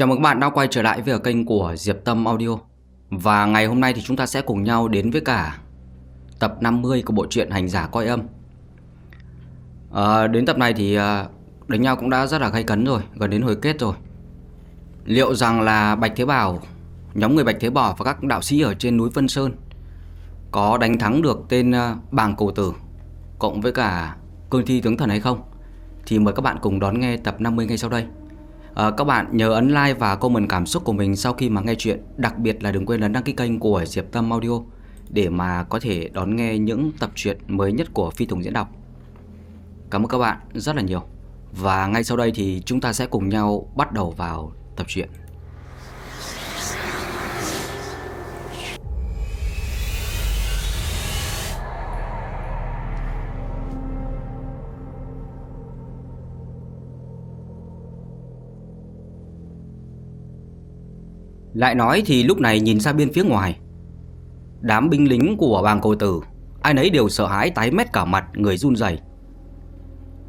Chào mừng các bạn đã quay trở lại với kênh của Diệp Tâm Audio. Và ngày hôm nay thì chúng ta sẽ cùng nhau đến với cả tập 50 của bộ truyện Hành giả coi âm. À, Đến tập này thì ờ, đánh nhau cũng đã rất là gay cấn rồi, gần đến hồi kết rồi. Liệu rằng là Bạch Thế Bảo, nhóm người Bạch Thế Bảo và các đạo sĩ ở trên núi Vân Sơn Có đánh thắng được tên ờ, Bàng Cổ Tử Cộng với cả Cương Thi Tướng Thần hay không? Thì mời các bạn cùng đón nghe tập 50 ngay sau đây. À, các bạn nhớ ấn like và comment cảm xúc của mình sau khi mà nghe chuyện. Đặc biệt là đừng quên ấn đăng ký kênh của Diệp Tâm Audio Để mà có thể đón nghe những tập truyện mới nhất của Phi Tùng Diễn Đọc. Cảm ơn các bạn rất là nhiều. Và ngay sau đây thì chúng ta sẽ cùng nhau bắt đầu vào tập truyện. Lại nói thì lúc này nhìn ra bên phía ngoài. Đám binh lính của bàng cô tử, Ai nấy đều sợ hãi tái mét cả mặt, Người run rẩy.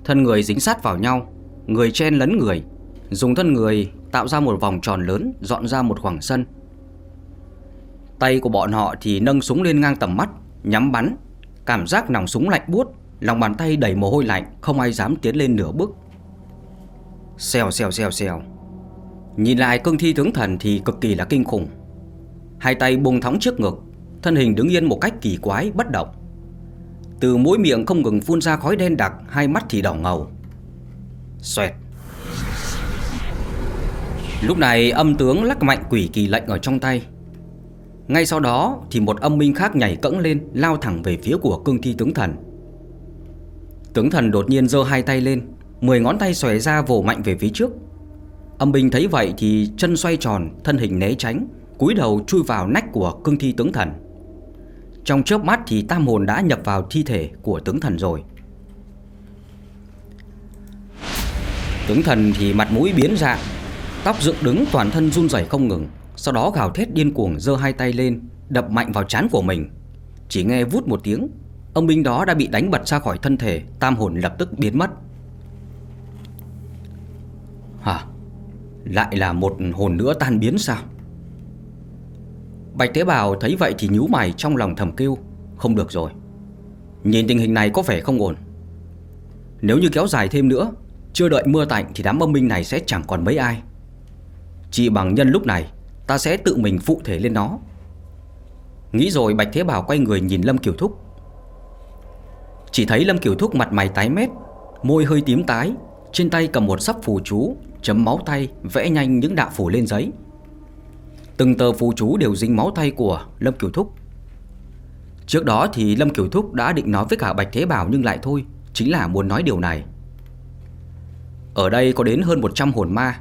Thân người dính sát vào nhau, Người chen lấn người, Dùng thân người tạo ra một vòng tròn lớn, Dọn ra một khoảng sân. Tay của bọn họ thì nâng súng lên ngang tầm mắt, Nhắm bắn. Cảm giác nòng súng lạnh buốt, Lòng bàn tay đầy mồ hôi lạnh, Không ai dám tiến lên nửa bước. Xèo xèo xèo xèo. Nhìn lại cương thi tướng thần thì cực kỳ là kinh khủng. Hai tay buông thóng trước ngực, Thân hình đứng yên một cách kỳ quái, bất động. Từ mũi miệng không ngừng phun ra khói đen đặc, Hai mắt thì đỏ ngầu. Xoẹt. Lúc này âm tướng lắc mạnh quỷ kỳ lệnh ở trong tay. Ngay sau đó thì một âm minh khác nhảy cẫng lên, Lao thẳng về phía của cương thi tướng thần. Tướng thần đột nhiên giơ hai tay lên, Mười ngón tay xòe ra vồ mạnh về phía trước. Âm binh thấy vậy thì chân xoay tròn, thân hình né tránh, cúi đầu chui vào nách của cương thi tướng thần. Trong chớp mắt thì tam hồn đã nhập vào thi thể của tướng thần rồi. Tướng thần thì mặt mũi biến dạng, tóc dựng đứng toàn thân run rẩy không ngừng, sau đó gào thét điên cuồng giơ hai tay lên, đập mạnh vào trán của mình. Chỉ nghe vút một tiếng, âm binh đó đã bị đánh bật ra khỏi thân thể, tam hồn lập tức biến mất. Hả? Lại là một hồn nữa tan biến sao? Bạch tế bào thấy vậy thì nhíu mày trong lòng thầm kêu, Không được rồi. Nhìn tình hình này có vẻ không ổn. Nếu như kéo dài thêm nữa, Chưa đợi mưa tạnh thì đám âm minh này sẽ chẳng còn mấy ai. Chỉ bằng nhân lúc này, Ta sẽ tự mình phụ thể lên nó. Nghĩ rồi Bạch Thế Bảo quay người nhìn Lâm Kiều Thúc. Chỉ thấy Lâm Kiều Thúc mặt mày tái mét, Môi hơi tím tái, Trên tay cầm một sắp phù chú Chấm máu tay, vẽ nhanh những đạo phủ lên giấy. Từng tờ phù chú đều dính máu tay của Lâm Kiều Thúc. Trước đó thì Lâm Kiều Thúc đã định nói với cả Bạch Thế Bảo nhưng lại thôi, Chính là muốn nói điều này. Ở đây có đến hơn 100 hồn ma,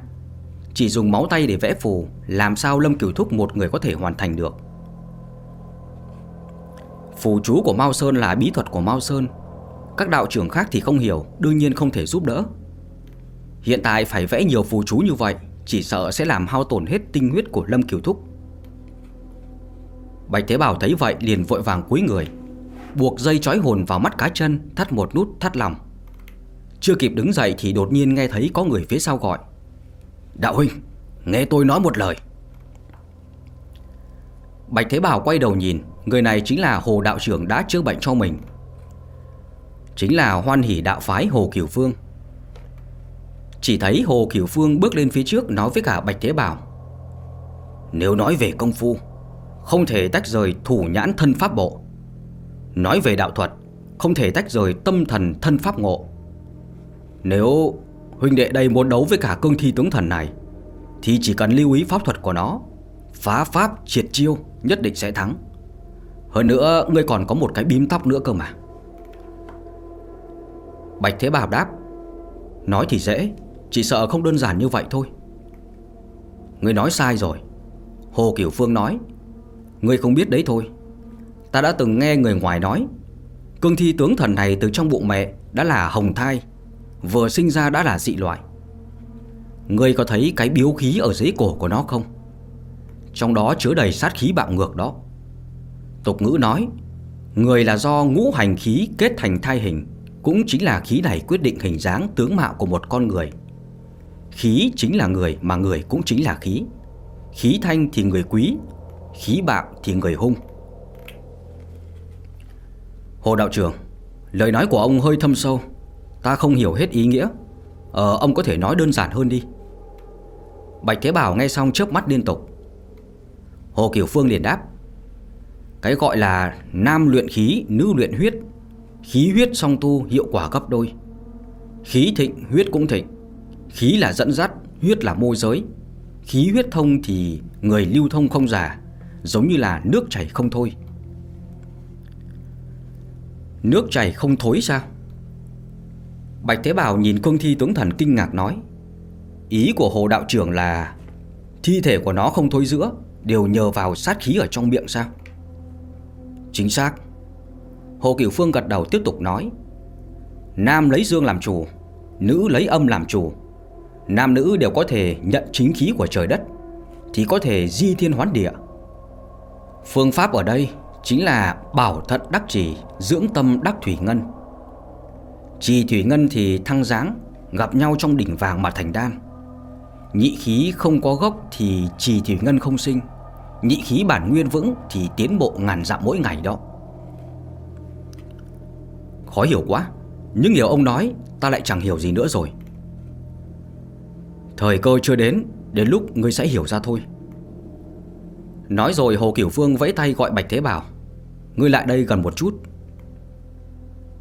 Chỉ dùng máu tay để vẽ phù, Làm sao Lâm Kiều Thúc một người có thể hoàn thành được? Phù chú của Mao Sơn là bí thuật của Mao Sơn. Các đạo trưởng khác thì không hiểu, Đương nhiên không thể giúp đỡ. Hiện tại phải vẽ nhiều phù chú như vậy, Chỉ sợ sẽ làm hao tổn hết tinh huyết của Lâm Kiều Thúc. Bạch Thế Bảo thấy vậy liền vội vàng cúi người, Buộc dây trói hồn vào mắt cá chân, Thắt một nút thắt lòng. Chưa kịp đứng dậy thì đột nhiên nghe thấy có người phía sau gọi. Đạo huynh, Nghe tôi nói một lời. Bạch Thế Bảo quay đầu nhìn, Người này chính là Hồ Đạo trưởng đã chữa bệnh cho mình. Chính là hoan hỷ đạo phái Hồ Kiều Phương chỉ thấy Hồ Kiểu Phương bước lên phía trước nói với cả Bạch Thế Bảo. Nếu nói về công phu, Không thể tách rời thủ nhãn thân pháp bộ. Nói về đạo thuật, Không thể tách rời tâm thần thân pháp ngộ. Nếu huynh đệ đây muốn đấu với cả cương thi tướng thần này, Thì chỉ cần lưu ý pháp thuật của nó, Phá pháp triệt chiêu, nhất định sẽ thắng. Hơn nữa, ngươi còn có một cái bím tóc nữa cơ mà. Bạch Thế Bảo đáp, Nói thì dễ chỉ sợ không đơn giản như vậy thôi. Người nói sai rồi. Hồ Kiểu Phương nói, người không biết đấy thôi. Ta đã từng nghe người ngoài nói, Cương thi tướng thần này từ trong bụng mẹ Đã là hồng thai, Vừa sinh ra đã là dị loại. Người có thấy cái biếu khí ở dưới cổ của nó không? Trong đó chứa đầy sát khí bạo ngược đó. Tục ngữ nói, Người là do ngũ hành khí kết thành thai hình, Cũng chính là khí này quyết định hình dáng tướng mạo của một con người. Khí chính là người mà người cũng chính là khí. Khí thanh thì người quý Khí bạo thì người hung. Hồ đạo trưởng Lời nói của ông hơi thâm sâu. Ta không hiểu hết ý nghĩa. Ờ ông có thể nói đơn giản hơn đi. Bạch Thế Bảo nghe xong chớp mắt liên tục. Hồ Kiều Phương liền đáp. Cái gọi là nam luyện khí, nữ luyện huyết. Khí huyết song tu hiệu quả gấp đôi. Khí thịnh, huyết cũng thịnh. Khí là dẫn dắt, huyết là môi giới. Khí huyết thông thì người lưu thông không già Giống như là nước chảy không thôi. Nước chảy không thối sao? Bạch Thế Bảo nhìn cương thi tướng thần kinh ngạc nói Ý của hồ đạo trưởng là Thi thể của nó không thối giữa Đều nhờ vào sát khí ở trong miệng sao? Chính xác. Hồ Cửu Phương gật đầu tiếp tục nói Nam lấy dương làm chủ Nữ lấy âm làm chủ Nam nữ đều có thể nhận chính khí của trời đất Thì có thể di thiên hoán địa Phương pháp ở đây chính là bảo thận đắc trì, dưỡng tâm đắc thủy ngân. Trì thủy ngân thì thăng dáng, gặp nhau trong đỉnh vàng mà thành đan. Nhị khí không có gốc thì trì thủy ngân không sinh, nhị khí bản nguyên vững thì tiến bộ ngàn dặm mỗi ngày đó. Khó hiểu quá, những điều ông nói ta lại chẳng hiểu gì nữa rồi. Thời cơ chưa đến, đến lúc ngươi sẽ hiểu ra thôi. Nói rồi Hồ Kiểu Phương vẫy tay gọi Bạch Thế Bảo. Ngươi lại đây gần một chút.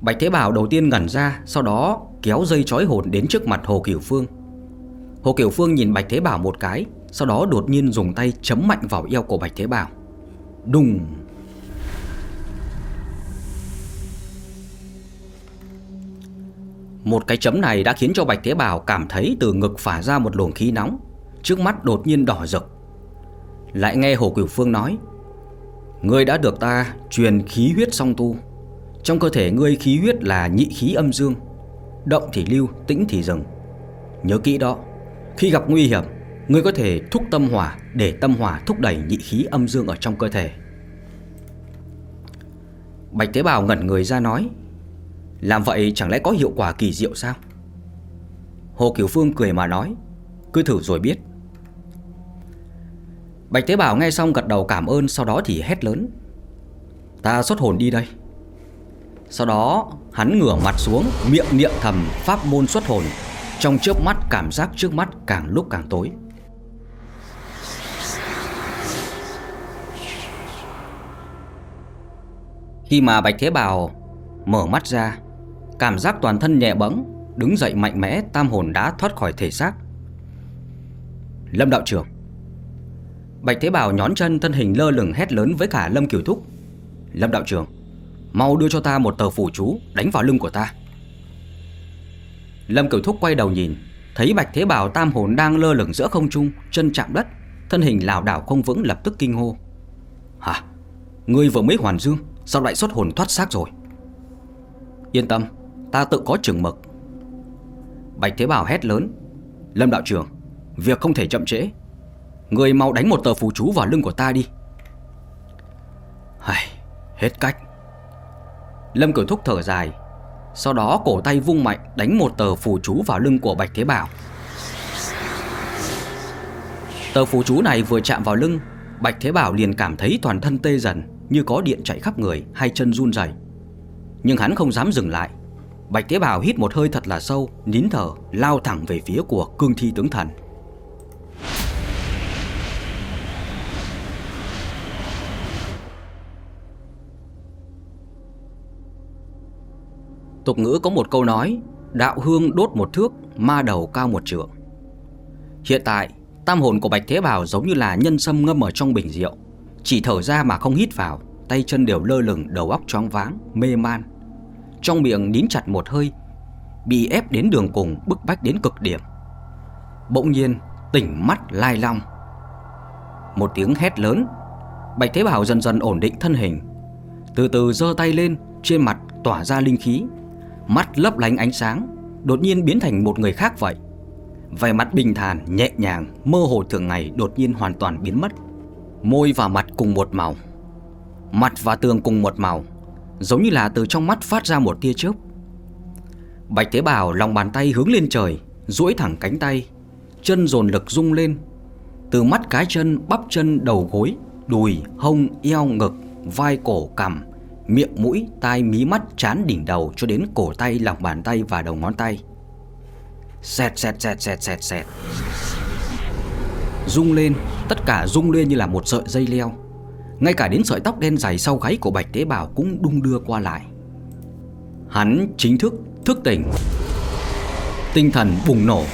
Bạch Thế Bảo đầu tiên ngẩn ra Sau đó kéo dây trói hồn đến trước mặt Hồ Kiểu Phương. Hồ Kiểu Phương nhìn Bạch Thế Bảo một cái Sau đó đột nhiên dùng tay chấm mạnh vào eo của Bạch Thế Bảo. Đùng! Một cái chấm này đã khiến cho Bạch Thế Bảo cảm thấy từ ngực phả ra một luồng khí nóng Trước mắt đột nhiên đỏ rực. Lại nghe Hồ Cửu Phương nói Ngươi đã được ta truyền khí huyết song tu. Trong cơ thể ngươi khí huyết là nhị khí âm dương Động thì lưu, tĩnh thì dừng. Nhớ kỹ đó Khi gặp nguy hiểm Ngươi có thể thúc tâm hỏa Để tâm hỏa thúc đẩy nhị khí âm dương ở trong cơ thể. Bạch Tế Bào ngẩn người ra nói làm vậy chẳng lẽ có hiệu quả kỳ diệu sao? Hồ Kiều Phương cười mà nói, Cứ thử rồi biết. Bạch Tế Bảo nghe xong gật đầu cảm ơn, Sau đó thì hét lớn, Ta xuất hồn đi đây. Sau đó, hắn ngửa mặt xuống, Miệng niệm thầm pháp môn xuất hồn, Trong chớp mắt cảm giác trước mắt càng lúc càng tối. Khi mà Bạch Thế Bảo mở mắt ra Cảm giác toàn thân nhẹ bẫng, Đứng dậy mạnh mẽ, tam hồn đã thoát khỏi thể xác. Lâm đạo trưởng. Bạch Thế Bảo nhón chân, thân hình lơ lửng hét lớn với cả Lâm Kiều Thúc. Lâm đạo trưởng, Mau đưa cho ta một tờ phủ chú Đánh vào lưng của ta. Lâm Kiều Thúc quay đầu nhìn, Thấy Bạch Thế Bảo tam hồn đang lơ lửng giữa không trung, Chân chạm đất, Thân hình lảo đảo không vững lập tức kinh hô. Hả? Ngươi vừa mới hoàn dương, Sao lại xuất hồn thoát xác rồi? Yên tâm Ta tự có chừng mực. Bạch Thế Bảo hét lớn. Lâm đạo trưởng Việc không thể chậm trễ. Người mau đánh một tờ phù chú vào lưng của ta đi. Hây, Hết cách. Lâm Cửu Thúc thở dài Sau đó cổ tay vung mạnh Đánh một tờ phù chú vào lưng của Bạch Thế Bảo. Tờ phù chú này vừa chạm vào lưng Bạch Thế Bảo liền cảm thấy toàn thân tê dần Như có điện chạy khắp người Hai chân run rẩy. Nhưng hắn không dám dừng lại. Bạch tế Bảo hít một hơi thật là sâu, Nín thở, lao thẳng về phía của cương thi tướng thần. Tục ngữ có một câu nói, Đạo hương đốt một thước, Ma đầu cao một trượng. Hiện tại, Tam hồn của Bạch Thế Bảo giống như là nhân sâm ngâm ở trong bình rượu. Chỉ thở ra mà không hít vào, Tay chân đều lơ lửng, đầu óc choáng váng, Mê man. Trong miệng nín chặt một hơi Bị ép đến đường cùng bức bách đến cực điểm. Bỗng nhiên tỉnh mắt lai long. Một tiếng hét lớn Bạch Thế Bảo dần dần ổn định thân hình Từ từ giơ tay lên Trên mặt tỏa ra linh khí. Mắt lấp lánh ánh sáng Đột nhiên biến thành một người khác vậy. Vẻ mặt bình thản, nhẹ nhàng Mơ hồ thường ngày đột nhiên hoàn toàn biến mất. Môi và mặt cùng một màu Mặt và tường cùng một màu Giống như là từ trong mắt phát ra một tia chớp Bạch tế Bảo lòng bàn tay hướng lên trời duỗi thẳng cánh tay chân dồn lực rung lên. Từ mắt cái chân, bắp chân, đầu gối, đùi, hông, eo, ngực, vai cổ, cằm, miệng, mũi, tai, mí mắt, chán đỉnh đầu cho đến cổ tay, lòng bàn tay và đầu ngón tay. Xẹt xẹt xẹt xẹt xẹt xẹt. Rung lên, tất cả rung lên như là một sợi dây leo. Ngay cả đến sợi tóc đen dài sau gáy của Bạch Tế Bào cũng đung đưa qua lại. Hắn chính thức thức tỉnh. Tinh thần bùng nổ.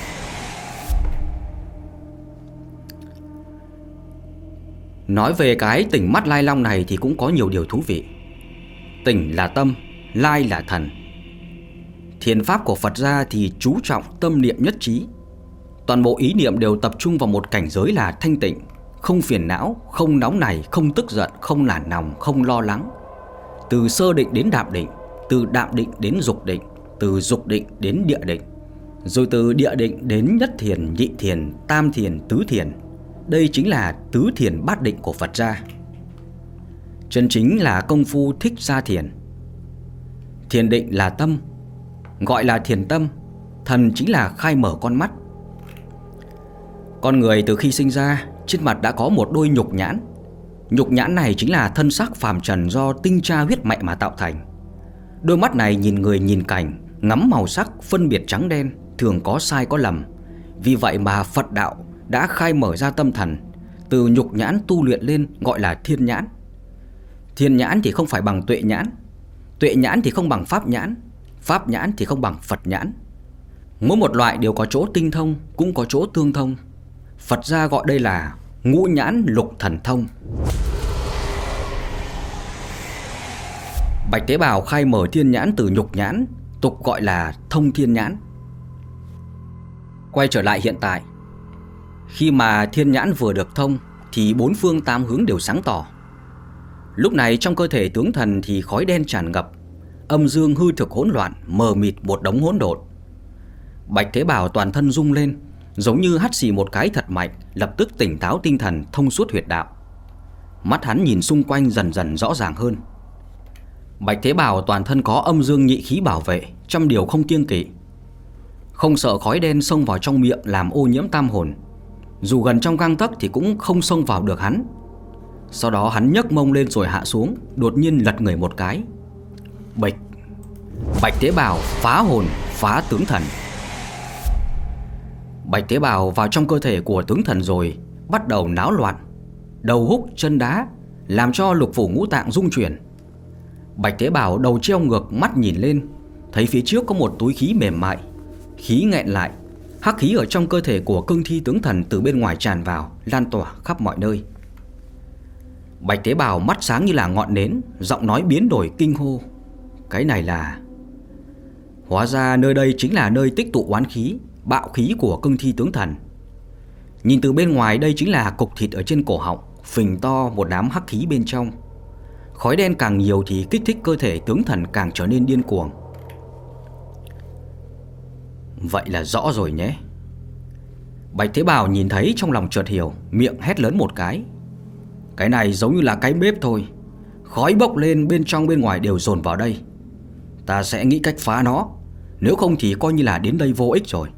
Nói về cái tỉnh mắt lai long này thì cũng có nhiều điều thú vị. Tỉnh là tâm, lai là thần. Thiền pháp của Phật gia thì chú trọng tâm niệm nhất trí. Toàn bộ ý niệm đều tập trung vào một cảnh giới là thanh tịnh. Không phiền não, không nóng nảy, không tức giận, không nản lòng, không lo lắng. Từ sơ định đến đạm định Từ đạm định đến dục định Từ dục định đến địa định. Rồi từ địa định đến nhất thiền, nhị thiền, tam thiền, tứ thiền. Đây chính là tứ thiền bát định của Phật gia. Chân chính là công phu thích gia thiền. Thiền định là tâm Gọi là thiền tâm Thần chính là khai mở con mắt. Con người từ khi sinh ra trên mặt đã có một đôi nhục nhãn Nhục nhãn này chính là thân xác phàm trần Do tinh tra huyết mạch mà tạo thành Đôi mắt này nhìn người nhìn cảnh Ngắm màu sắc phân biệt trắng đen Thường có sai có lầm Vì vậy mà Phật đạo đã khai mở ra tâm thần từ nhục nhãn tu luyện lên gọi là thiên nhãn. Thiên nhãn thì không phải bằng tuệ nhãn, tuệ nhãn thì không bằng pháp nhãn, pháp nhãn thì không bằng Phật nhãn. Mỗi một loại đều có chỗ tinh thông, cũng có chỗ tương thông. Phật gia gọi đây là ngũ nhãn lục thần thông. Bạch tế bào khai mở thiên nhãn từ nhục nhãn, tục gọi là thông thiên nhãn. Quay trở lại hiện tại, khi mà thiên nhãn vừa được thông thì bốn phương tám hướng đều sáng tỏ. Lúc này trong cơ thể tướng thần thì khói đen tràn ngập, âm dương hư thực hỗn loạn, mờ mịt một đống hỗn độn. Bạch tế bào toàn thân rung lên, giống như hắt xì một cái thật mạnh, lập tức tỉnh táo tinh thần thông suốt huyệt đạo. Mắt hắn nhìn xung quanh dần dần rõ ràng hơn. Bạch Thế Bảo toàn thân có âm dương nhị khí bảo vệ, trăm điều không kiêng kỵ. Không sợ khói đen xông vào trong miệng làm ô nhiễm tam hồn, dù gần trong gang tấc thì cũng không xông vào được hắn Sau đó hắn nhấc mông lên rồi hạ xuống Đột nhiên lật người một cái bạch Bạch tế bào phá hồn Phá tướng thần Bạch tế bào vào trong cơ thể của tướng thần rồi Bắt đầu náo loạn Đầu húc chân đá Làm cho lục phủ ngũ tạng rung chuyển Bạch tế bào đầu treo ngược mắt nhìn lên Thấy phía trước có một túi khí mềm mại Khí nghẹn lại Hắc khí ở trong cơ thể của cương thi tướng thần từ bên ngoài tràn vào, lan tỏa khắp mọi nơi. Bạch tế bào mắt sáng như là ngọn nến, giọng nói biến đổi kinh hô. Cái này là... Hóa ra nơi đây chính là nơi tích tụ oán khí, bạo khí của cương thi tướng thần. Nhìn từ bên ngoài đây chính là cục thịt ở trên cổ họng, phình to một đám hắc khí bên trong. Khói đen càng nhiều thì kích thích cơ thể tướng thần càng trở nên điên cuồng. Vậy là rõ rồi nhé Bạch Thế Bảo nhìn thấy trong lòng chợt hiểu Miệng hét lớn một cái Cái này giống như là cái bếp thôi Khói bốc lên bên trong bên ngoài đều dồn vào đây Ta sẽ nghĩ cách phá nó Nếu không thì coi như là đến đây vô ích rồi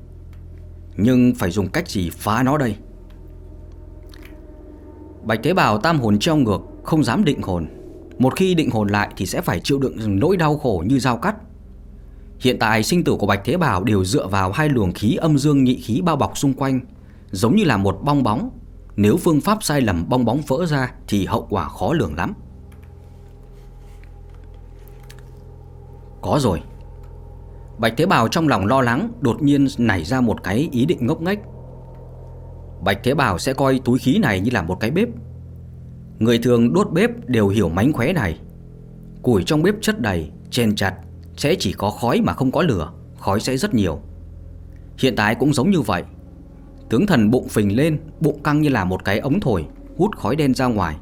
nhưng phải dùng cách gì phá nó đây Bạch tế bào tam hồn treo ngược Không dám định hồn Một khi định hồn lại thì sẽ phải chịu đựng nỗi đau khổ như dao cắt Hiện tại sinh tử của Bạch tế bào đều dựa vào hai luồng khí âm dương nhị khí bao bọc xung quanh, giống như là một bong bóng. Nếu phương pháp sai lầm bong bóng vỡ ra thì hậu quả khó lường lắm. Có rồi. Bạch Thế Bảo trong lòng lo lắng đột nhiên nảy ra một cái ý định ngốc nghếch. Bạch Thế Bảo sẽ coi túi khí này như là một cái bếp. Người thường đốt bếp đều hiểu mánh khóe này. Củi trong bếp chất đầy, chèn chặt sẽ chỉ có khói mà không có lửa Khói sẽ rất nhiều Hiện tại cũng giống như vậy Tướng thần bụng phình lên Bụng căng như là một cái ống thổi Hút khói đen ra ngoài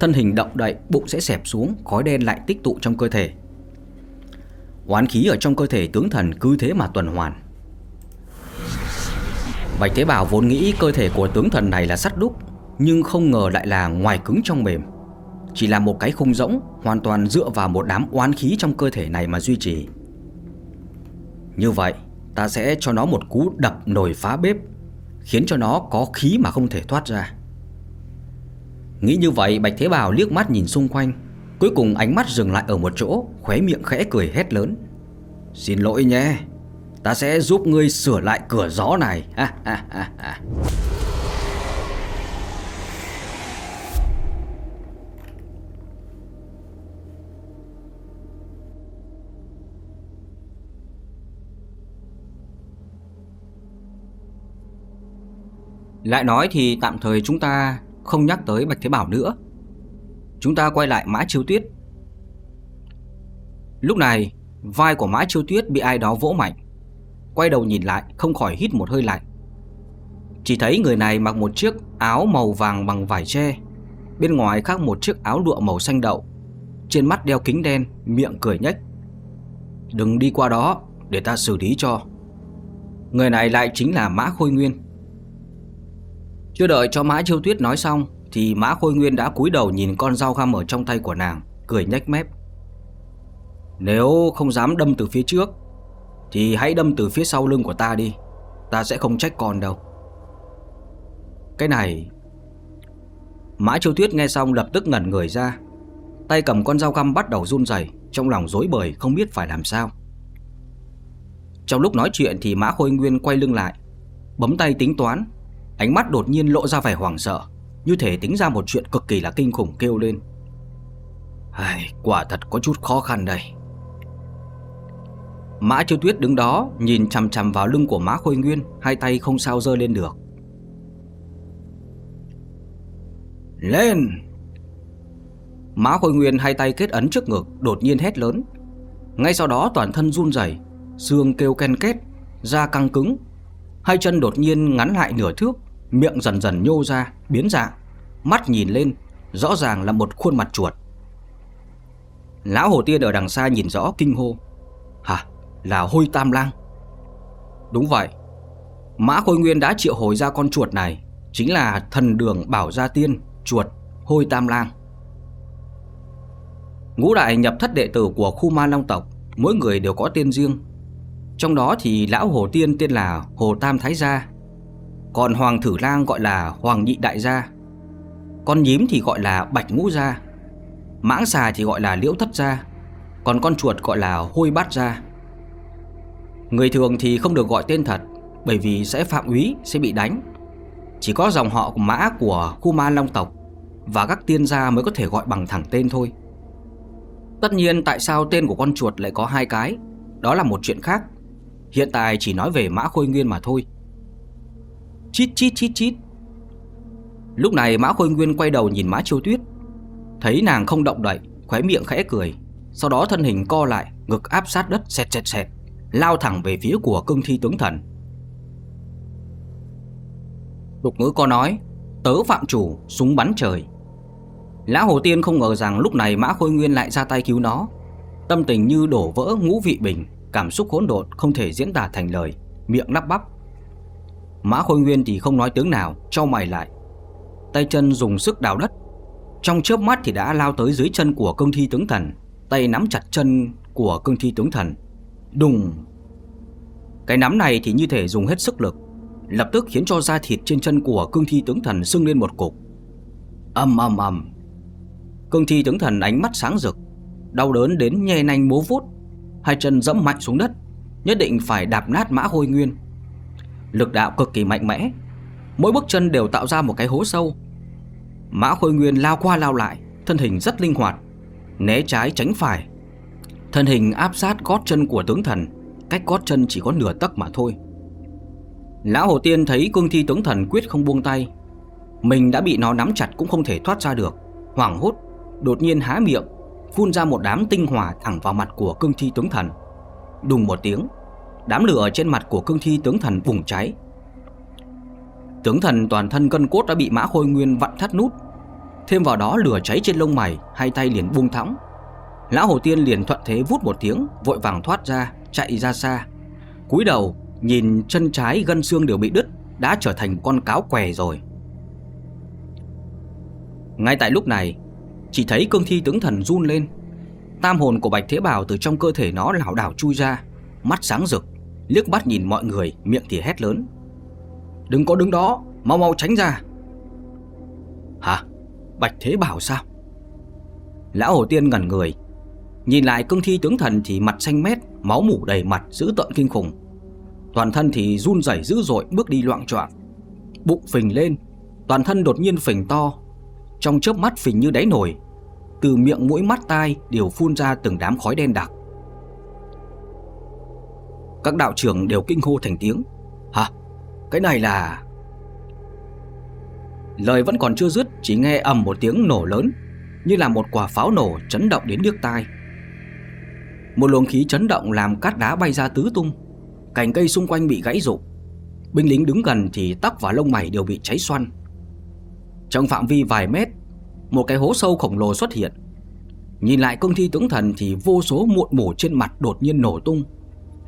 Thân hình động đậy bụng sẽ xẹp xuống Khói đen lại tích tụ trong cơ thể Oán khí ở trong cơ thể tướng thần cứ thế mà tuần hoàn. Bạch Thế Bảo vốn nghĩ cơ thể của tướng thần này là sắt đúc, Nhưng không ngờ lại là ngoài cứng trong mềm. Chỉ là một cái khung rỗng, Hoàn toàn dựa vào một đám oán khí trong cơ thể này mà duy trì. Như vậy, Ta sẽ cho nó một cú đập nồi phá bếp, Khiến cho nó có khí mà không thể thoát ra. Nghĩ như vậy, Bạch Thế Bảo liếc mắt nhìn xung quanh. Cuối cùng ánh mắt dừng lại ở một chỗ Khóe miệng khẽ cười hét lớn. Xin lỗi nhé Ta sẽ giúp ngươi sửa lại cửa gió này. Ha, ha, ha, ha. Lại nói thì tạm thời chúng ta không nhắc tới Bạch Thế Bảo nữa. Chúng ta quay lại Mã Chiêu Tuyết. Lúc này, Vai của Mã Chiêu Tuyết bị ai đó vỗ mạnh. Quay đầu nhìn lại, không khỏi hít một hơi lạnh. Chỉ thấy người này mặc một chiếc áo màu vàng bằng vải tre, Bên ngoài khác một chiếc áo lụa màu xanh đậu, Trên mắt đeo kính đen, Miệng cười nhếch. Đừng đi qua đó, Để ta xử lý cho. Người này lại chính là Mã Khôi Nguyên. Chưa đợi cho Mã Chiêu Tuyết nói xong thì Mã Khôi Nguyên đã cúi đầu nhìn con dao găm ở trong tay của nàng Cười nhếch mép. Nếu không dám đâm từ phía trước Thì hãy đâm từ phía sau lưng của ta đi Ta sẽ không trách con đâu. Cái này Mã Chiêu Tuyết nghe xong lập tức ngẩn người ra Tay cầm con dao găm bắt đầu run rẩy, Trong lòng rối bời không biết phải làm sao. Trong lúc nói chuyện thì Mã Khôi Nguyên quay lưng lại Bấm tay tính toán Ánh mắt đột nhiên lộ ra vẻ hoảng sợ. Như thể tính ra một chuyện cực kỳ là kinh khủng kêu lên. Ai, Quả thật có chút khó khăn đây. Mã Chiêu Tuyết đứng đó Nhìn chằm chằm vào lưng của Mã Khôi Nguyên Hai tay không sao dơ lên được. Lên! Mã Khôi Nguyên hai tay kết ấn trước ngực Đột nhiên hét lớn. Ngay sau đó toàn thân run rẩy, Xương kêu ken kết Da căng cứng. Hai chân đột nhiên ngắn lại nửa thước Miệng dần dần nhô ra, biến dạng. Mắt nhìn lên, rõ ràng là một khuôn mặt chuột. Lão Hồ Tiên ở đằng xa nhìn rõ kinh hô. Hả, là hôi tam lang? Đúng vậy. Mã Khôi Nguyên đã triệu hồi ra con chuột này Chính là thần đường bảo gia tiên Chuột, hôi tam lang. Ngũ đại nhập thất đệ tử của khu ma long tộc Mỗi người đều có tên riêng. Trong đó thì lão Hồ Tiên tên là Hồ Tam Thái Gia còn Hoàng Thử Lang gọi là Hoàng Nhị Đại Gia. Con nhím thì gọi là Bạch Ngũ Gia Mãng xà thì gọi là Liễu Thất Gia Còn con chuột gọi là Hôi Bát Gia. Người thường thì không được gọi tên thật Bởi vì sẽ phạm úy, sẽ bị đánh. Chỉ có dòng họ của mã của khu ma long tộc Và các tiên gia mới có thể gọi bằng thẳng tên thôi. Tất nhiên tại sao tên của con chuột lại có hai cái? Đó là một chuyện khác. Hiện tại chỉ nói về mã khôi nguyên mà thôi. Chít chít chít chít. Lúc này Mã Khôi Nguyên quay đầu nhìn Mã Chiêu Tuyết. Thấy nàng không động đậy, Khóe miệng khẽ cười. Sau đó thân hình co lại, Ngực áp sát đất xẹt xẹt xẹt, Lao thẳng về phía của cương thi tướng thần. Tục ngữ có nói, Tớ phạm chủ, súng bắn trời. Lão Hồ Tiên không ngờ rằng lúc này Mã Khôi Nguyên lại ra tay cứu nó. Tâm tình như đổ vỡ ngũ vị bình, Cảm xúc hỗn độn không thể diễn tả thành lời, Miệng nắp bắp. Mã Khôi Nguyên thì không nói tiếng nào Cho mày lại. Tay chân dùng sức đào đất. Trong chớp mắt thì đã lao tới dưới chân của cương thi tướng thần, Tay nắm chặt chân của cương thi tướng thần. Đùng! Cái nắm này thì như thể dùng hết sức lực, Lập tức khiến cho da thịt trên chân của cương thi tướng thần sưng lên một cục. Âm âm âm Cương thi tướng thần ánh mắt sáng rực, Đau đớn đến nhe nanh bố vút Hai chân dẫm mạnh xuống đất, Nhất định phải đạp nát mã hôi nguyên. Lực đạo cực kỳ mạnh mẽ Mỗi bước chân đều tạo ra một cái hố sâu. Mã Khôi Nguyên lao qua lao lại, Thân hình rất linh hoạt, Né trái tránh phải. Thân hình áp sát gót chân của tướng thần, Cách gót chân chỉ có nửa tấc mà thôi. Lão Hồ Tiên thấy cương thi tướng thần quyết không buông tay, Mình đã bị nó nắm chặt cũng không thể thoát ra được, Hoảng hốt, Đột nhiên há miệng, Phun ra một đám tinh hỏa thẳng vào mặt của cương thi tướng thần. Đùng một tiếng, Đám lửa trên mặt của cương thi tướng thần bùng cháy. Tướng thần toàn thân cân cốt đã bị mã khôi nguyên vặn thắt nút. Thêm vào đó lửa cháy trên lông mày Hai tay liền buông thõng. Lão Hồ Tiên liền thuận thế vút một tiếng Vội vàng thoát ra chạy ra xa. Cúi đầu nhìn chân trái gân xương đều bị đứt Đã trở thành con cáo què rồi. Ngay tại lúc này Chỉ thấy cương thi tướng thần run lên. Tam hồn của Bạch Thế Bảo từ trong cơ thể nó lảo đảo chui ra Mắt sáng rực liếc bắt nhìn mọi người, miệng thì hét lớn. Đừng có đứng đó, Mau mau tránh ra. Hả? Bạch Thế Bảo sao? Lão Hồ Tiên ngẩn người, Nhìn lại cương thi tướng thần thì mặt xanh mét, Máu mủ đầy mặt, dữ tợn kinh khủng. Toàn thân thì run rẩy dữ dội, Bước đi loạn choạng. Bụng phình lên, Toàn thân đột nhiên phình to. Trong chớp mắt phình như đáy nổi Từ miệng mũi mắt tai đều phun ra từng đám khói đen đặc. Các đạo trưởng đều kinh hô thành tiếng. Cái này là... Lời vẫn còn chưa dứt, Chỉ nghe ầm một tiếng nổ lớn, Như là một quả pháo nổ chấn động đến điếc tai. Một luồng khí chấn động làm cát đá bay ra tứ tung, Cành cây xung quanh bị gãy rụng. Binh lính đứng gần thì tóc và lông mày đều bị cháy xoăn. Trong phạm vi vài mét, Một cái hố sâu khổng lồ xuất hiện. Nhìn lại công thi tướng thần thì vô số muộn mổ trên mặt đột nhiên nổ tung.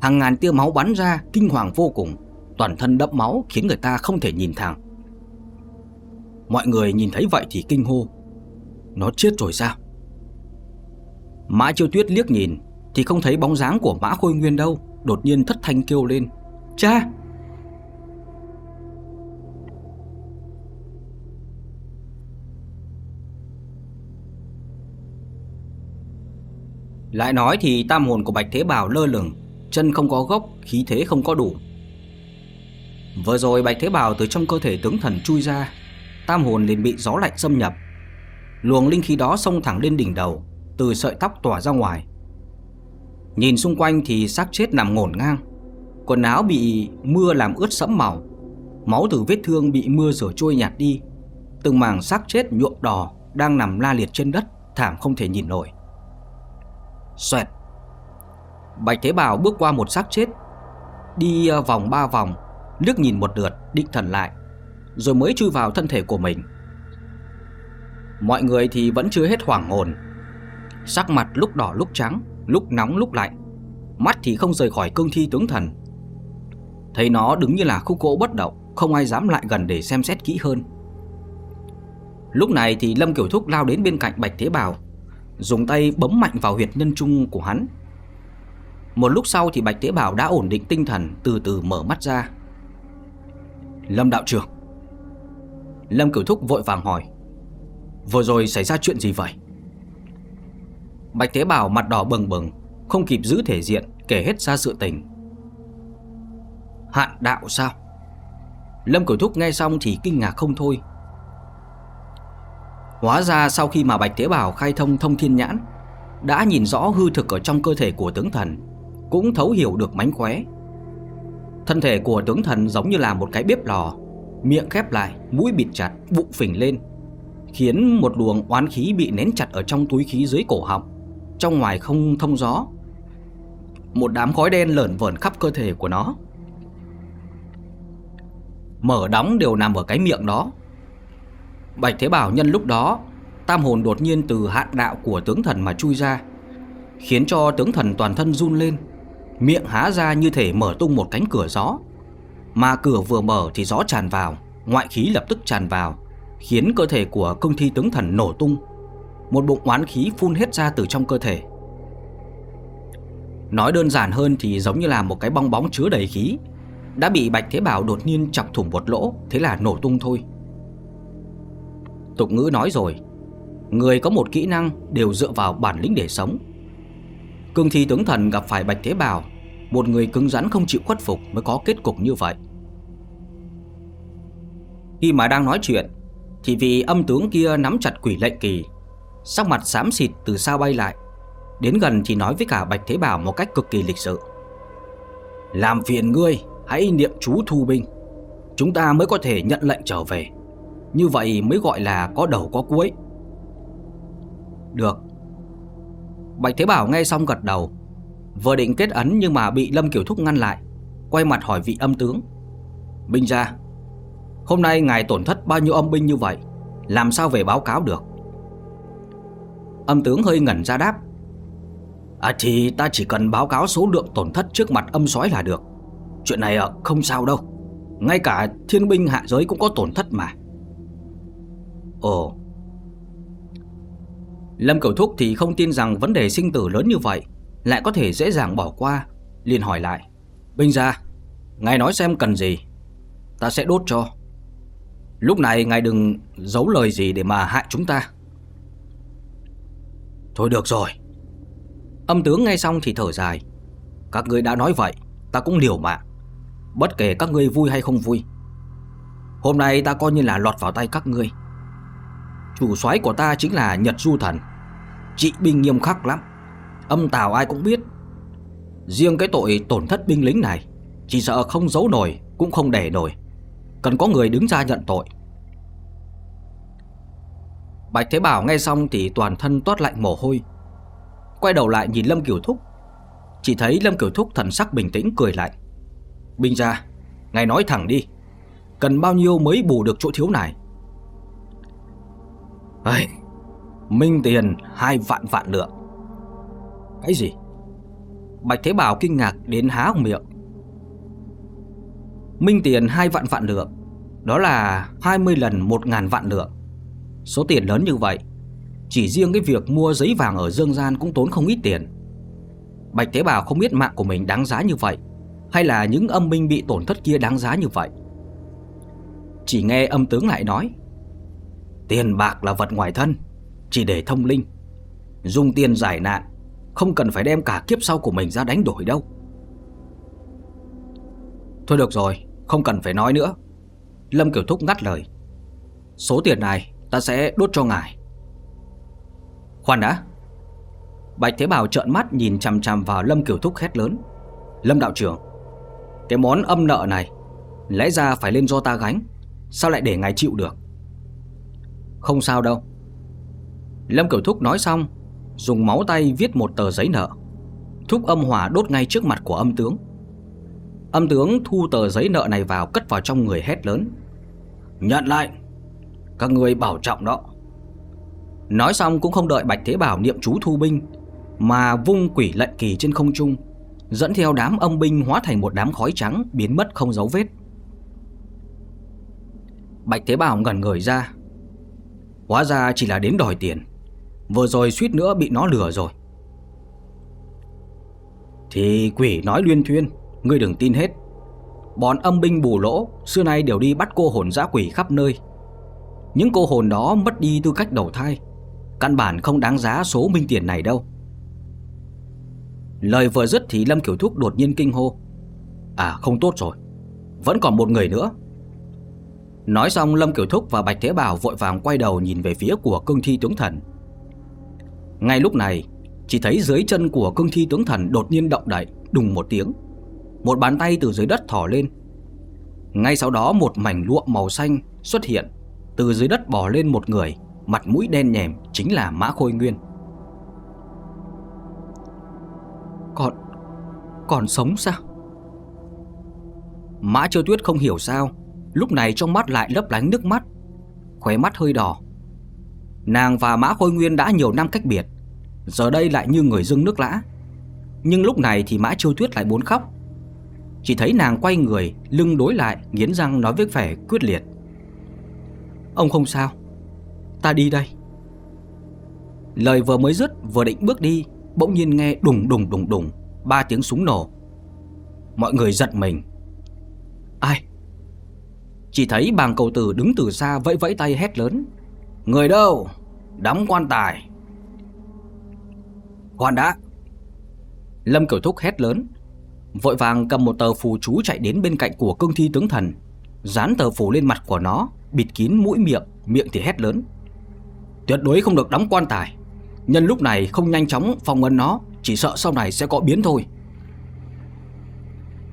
Hàng ngàn tia máu bắn ra, kinh hoàng vô cùng. Toàn thân đẫm máu khiến người ta không thể nhìn thẳng. Mọi người nhìn thấy vậy thì kinh hô Nó chết rồi sao? Mã Chiêu Tuyết liếc nhìn Thì không thấy bóng dáng của Mã Khôi Nguyên đâu Đột nhiên thất thanh kêu lên Cha! Lại nói thì tam hồn của Bạch Thế Bảo lơ lửng Chân không có gốc, khí thế không có đủ. Vừa rồi Bạch Thế bào từ trong cơ thể tướng thần chui ra, Tam hồn liền bị gió lạnh xâm nhập. Luồng linh khí đó xông thẳng lên đỉnh đầu, Từ sợi tóc tỏa ra ngoài. Nhìn xung quanh thì xác chết nằm ngổn ngang. Quần áo bị mưa làm ướt sẫm màu, Máu từ vết thương bị mưa rửa trôi nhạt đi. Từng mảng xác chết nhuộm đỏ Đang nằm la liệt trên đất, Thảm không thể nhìn nổi. Xoẹt. Bạch Thế Bảo bước qua một xác chết, Đi ờ, vòng ba vòng. Liếc nhìn một lượt, định thần lại, Rồi mới chui vào thân thể của mình. Mọi người thì vẫn chưa hết hoảng hồn. Sắc mặt lúc đỏ lúc trắng, Lúc nóng lúc lạnh, Mắt thì không rời khỏi cương thi tướng thần. Thấy nó đứng như là khúc gỗ bất động, Không ai dám lại gần để xem xét kỹ hơn. Lúc này thì Lâm Kiểu Thúc lao đến bên cạnh Bạch Thế Bảo, Dùng tay bấm mạnh vào huyệt nhân trung của hắn. Một lúc sau thì Bạch Tế Bảo đã ổn định tinh thần, Từ từ mở mắt ra. Lâm đạo trưởng Lâm Cửu Thúc vội vàng hỏi, Vừa rồi xảy ra chuyện gì vậy? Bạch Tế Bảo mặt đỏ bừng bừng, Không kịp giữ thể diện, Kể hết ra sự tình. Hạn đạo sao? Lâm Cửu Thúc nghe xong thì kinh ngạc không thôi. Hóa ra sau khi mà Bạch Tế Bảo khai thông thông thiên nhãn, Đã nhìn rõ hư thực ở trong cơ thể của tướng thần, Cũng thấu hiểu được mánh khóe. Thân thể của tướng thần giống như là một cái bếp lò. Miệng khép lại, mũi bịt chặt, bụng phình lên Khiến một luồng oán khí bị nén chặt ở trong túi khí dưới cổ họng. Trong ngoài không thông gió Một đám khói đen lởn vởn khắp cơ thể của nó. Mở đóng đều nằm ở cái miệng đó. Bạch Thế Bảo nhân lúc đó Tam hồn đột nhiên từ hạn đạo của tướng thần mà chui ra Khiến cho tướng thần toàn thân run lên. Miệng há ra như thể mở tung một cánh cửa gió. Mà cửa vừa mở thì gió tràn vào, Ngoại khí lập tức tràn vào, Khiến cơ thể của công thi tướng thần nổ tung. Một bụng oán khí phun hết ra từ trong cơ thể. Nói đơn giản hơn thì giống như là một cái bong bóng chứa đầy khí. Đã bị Bạch Thế Bảo đột nhiên chọc thủng một lỗ, Thế là nổ tung thôi. Tục ngữ nói rồi, Người có một kỹ năng đều dựa vào bản lĩnh để sống. Cương thi tướng thần gặp phải Bạch Thế Bảo một người cứng rắn không chịu khuất phục mới có kết cục như vậy. Khi mà đang nói chuyện, Thì vì âm tướng kia nắm chặt quỷ lệnh kỳ, Sắc mặt xám xịt từ xa bay lại. Đến gần thì nói với cả Bạch Thế Bảo một cách cực kỳ lịch sự. Làm phiền ngươi, Hãy niệm chú thu binh. Chúng ta mới có thể nhận lệnh trở về. Như vậy mới gọi là có đầu có cuối. Được. Bạch Thế Bảo nghe xong gật đầu Vừa định kết ấn nhưng mà bị Lâm Kiểu Thúc ngăn lại, Quay mặt hỏi vị âm tướng. Binh ra Hôm nay ngài tổn thất bao nhiêu âm binh như vậy, Làm sao về báo cáo được? Âm tướng hơi ngẩn ra đáp. À thì ta chỉ cần báo cáo số lượng tổn thất trước mặt âm sói là được. Chuyện này ờ, không sao đâu. Ngay cả thiên binh hạ giới cũng có tổn thất mà. Ồ. Lâm Cửu Thúc thì không tin rằng vấn đề sinh tử lớn như vậy lại có thể dễ dàng bỏ qua liền hỏi lại Binh gia, Ngài nói xem cần gì ta sẽ đốt cho. Lúc này ngài đừng giấu lời gì để mà hại chúng ta. Thôi được rồi. Âm tướng nghe xong thì thở dài. Các ngươi đã nói vậy, ta cũng liều mạng. Bất kể các ngươi vui hay không vui. Hôm nay ta coi như là lọt vào tay các ngươi. Chủ soái của ta chính là Nhật Du Thần. Trị binh nghiêm khắc lắm. Âm tào ai cũng biết. Riêng cái tội tổn thất binh lính này, chỉ sợ không giấu nổi cũng không để nổi. Cần có người đứng ra nhận tội. Bạch Thế Bảo nghe xong thì toàn thân toát lạnh mồ hôi. Quay đầu lại nhìn Lâm Kiều Thúc. Chỉ thấy Lâm Kiều Thúc thần sắc bình tĩnh cười lạnh. Binh ra, ngài nói thẳng đi. Cần bao nhiêu mới bù được chỗ thiếu này? Ây, minh tiền hai vạn vạn lượng. Cái gì? Bạch Thế Bảo kinh ngạc đến há hốc miệng. Minh tiền hai vạn vạn lượng, đó là 20 lần một ngàn vạn lượng. Số tiền lớn như vậy, chỉ riêng cái việc mua giấy vàng ở Dương Gian cũng tốn không ít tiền. Bạch Thế Bảo không biết mạng của mình đáng giá như vậy, hay là những âm minh bị tổn thất kia đáng giá như vậy. Chỉ nghe âm tướng lại nói, tiền bạc là vật ngoài thân, chỉ để thông linh. Dùng tiền giải nạn, không cần phải đem cả kiếp sau của mình ra đánh đổi đâu. Thôi được rồi, không cần phải nói nữa. Lâm Kiểu Thúc ngắt lời. Số tiền này ta sẽ đốt cho ngài. Khoan đã. Bạch Thế Bảo trợn mắt nhìn chằm chằm vào Lâm Kiểu Thúc hét lớn. Lâm đạo trưởng, cái món âm nợ này lẽ ra phải lên do ta gánh, sao lại để ngài chịu được? Không sao đâu. Lâm Kiểu Thúc nói xong, dùng máu tay viết một tờ giấy nợ. Thúc âm hỏa đốt ngay trước mặt của âm tướng. Âm tướng thu tờ giấy nợ này vào cất vào trong người hét lớn. Nhận lại! Các người bảo trọng đó Nói xong cũng không đợi Bạch Thế Bảo niệm chú thu binh, Mà vung quỷ lệnh kỳ trên không trung, Dẫn theo đám âm binh hóa thành một đám khói trắng Biến mất không dấu vết Bạch Thế Bảo ngẩn người ra Hóa ra chỉ là đến đòi tiền Vừa rồi suýt nữa bị nó lừa rồi. Thì quỷ nói luyên thuyên, Ngươi đừng tin hết. Bọn âm binh bù lỗ, Xưa nay đều đi bắt cô hồn dã quỷ khắp nơi. Những cô hồn đó mất đi tư cách đầu thai, Căn bản không đáng giá số minh tiền này đâu. Lời vừa dứt thì Lâm Kiểu Thúc đột nhiên kinh hô. À không tốt rồi, Vẫn còn một người nữa. Nói xong, Lâm Kiểu Thúc và Bạch Thế Bảo vội vàng quay đầu nhìn về phía của cương thi tướng thần. Ngay lúc này, Chỉ thấy dưới chân của cương thi tướng thần đột nhiên động đậy, Đùng một tiếng. Một bàn tay từ dưới đất thỏ lên. Ngay sau đó một mảnh lụa màu xanh xuất hiện, từ dưới đất bò lên một người, Mặt mũi đen nhèm, chính là Mã Khôi Nguyên. Còn Còn sống sao? Mã Chiêu Tuyết không hiểu sao, Lúc này trong mắt lại lấp lánh nước mắt, Khóe mắt hơi đỏ. Nàng và Mã Khôi Nguyên đã nhiều năm cách biệt, Giờ đây lại như người dưng nước lã. Nhưng lúc này thì Mã Chiêu Tuyết lại muốn khóc. Chỉ thấy nàng quay người, Lưng đối lại, nghiến răng nói với vẻ quyết liệt. Ông không sao, Ta đi đây. Lời vừa mới dứt, vừa định bước đi, Bỗng nhiên nghe đùng đùng đùng đùng, Ba tiếng súng nổ. Mọi người giật mình. Ai? Chỉ thấy bàng cầu tử đứng từ xa vẫy vẫy tay hét lớn. Người đâu Đóng quan tài Khoan đã Lâm Kiểu Thúc hét lớn Vội vàng cầm một tờ phù chú chạy đến bên cạnh của cương thi tướng thần Dán tờ phù lên mặt của nó bịt kín mũi miệng, miệng thì hét lớn. Tuyệt đối không được đóng quan tài. Nhân lúc này không nhanh chóng phòng ngân nó, chỉ sợ sau này sẽ có biến thôi.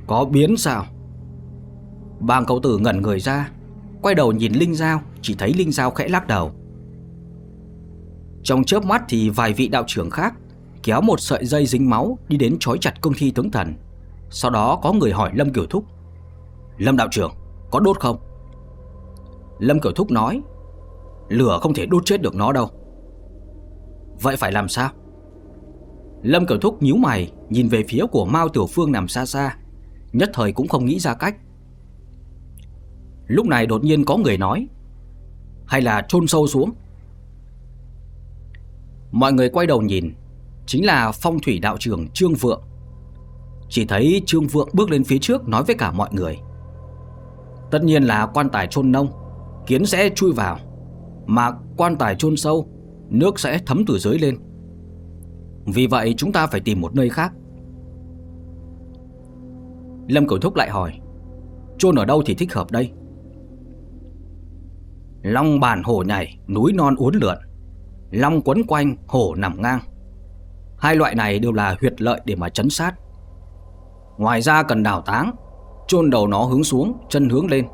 Có biến sao? Bàng cậu tử ngẩn người ra, quay đầu nhìn Linh Giao, chỉ thấy Linh Giao khẽ lắc đầu. Trong chớp mắt thì vài vị đạo trưởng khác kéo một sợi dây dính máu đi đến trói chặt cương thi tướng thần. Sau đó có người hỏi Lâm Kiều Thúc. Lâm đạo trưởng, có đốt không? Lâm Kiểu Thúc nói Lửa không thể đốt chết được nó đâu Vậy phải làm sao Lâm Kiểu Thúc nhíu mày Nhìn về phía của Mao Tiểu Phương nằm xa xa Nhất thời cũng không nghĩ ra cách Lúc này đột nhiên có người nói Hay là chôn sâu xuống Mọi người quay đầu nhìn, Chính là phong thủy đạo trưởng Trương Vượng. Chỉ thấy Trương Vượng bước lên phía trước nói với cả mọi người. Tất nhiên là quan tài chôn nông, Kiến sẽ chui vào, Mà quan tài chôn sâu, Nước sẽ thấm từ dưới lên. Vì vậy chúng ta phải tìm một nơi khác. Lâm Cửu Thúc lại hỏi, chôn ở đâu thì thích hợp đây? Long bàn hổ nhảy, Núi non uốn lượn. Long quấn quanh, hổ nằm ngang. Hai loại này đều là huyệt lợi để mà chấn sát. Ngoài ra cần đào táng, chôn đầu nó hướng xuống, Chân hướng lên.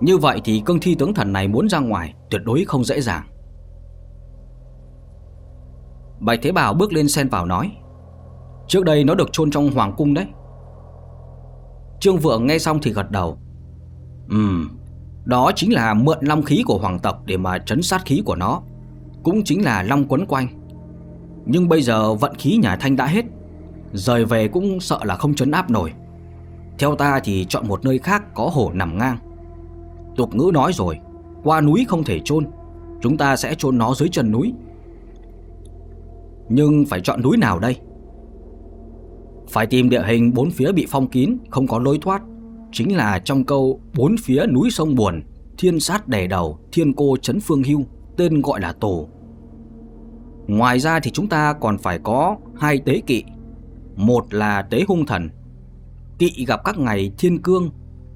Như vậy thì cương thi tướng thần này muốn ra ngoài Tuyệt đối không dễ dàng. Bạch Thế Bảo bước lên sen vào nói, Trước đây nó được chôn trong hoàng cung đấy. Trương Vượng nghe xong thì gật đầu, Ừm, Đó chính là mượn long khí của hoàng tộc Để mà trấn sát khí của nó. Cũng chính là long quấn quanh. Nhưng bây giờ vận khí nhà Thanh đã hết Rời về cũng sợ là không trấn áp nổi. Theo ta thì chọn một nơi khác có hổ nằm ngang. Tục ngữ nói rồi Qua núi không thể chôn Chúng ta sẽ chôn nó dưới chân núi. Nhưng phải chọn núi nào đây? Phải tìm địa hình bốn phía bị phong kín, không có lối thoát. Chính là trong câu bốn phía núi sông buồn, thiên sát đè đầu, thiên cô chấn phương hưu, tên gọi là tổ. Ngoài ra thì chúng ta còn phải có hai tế kỵ. Một là tế hung thần. Kỵ gặp các ngày thiên cương,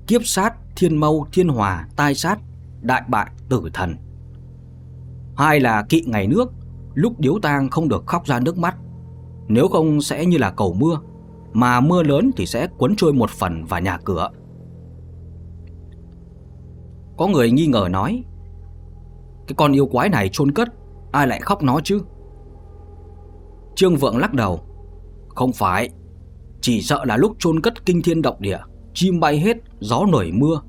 kiếp sát, thiên mâu, thiên hòa, tai sát, đại bại, tử thần. Hai là kỵ ngày nước, lúc điếu tang không được khóc ra nước mắt. Nếu không sẽ như là cầu mưa, mà mưa lớn thì sẽ cuốn trôi một phần vào nhà cửa. Có người nghi ngờ nói, cái con yêu quái này chôn cất, ai lại khóc nó chứ? Trương Vượng lắc đầu, không phải, chỉ sợ là lúc chôn cất kinh thiên động địa, chim bay hết, gió nổi mưa,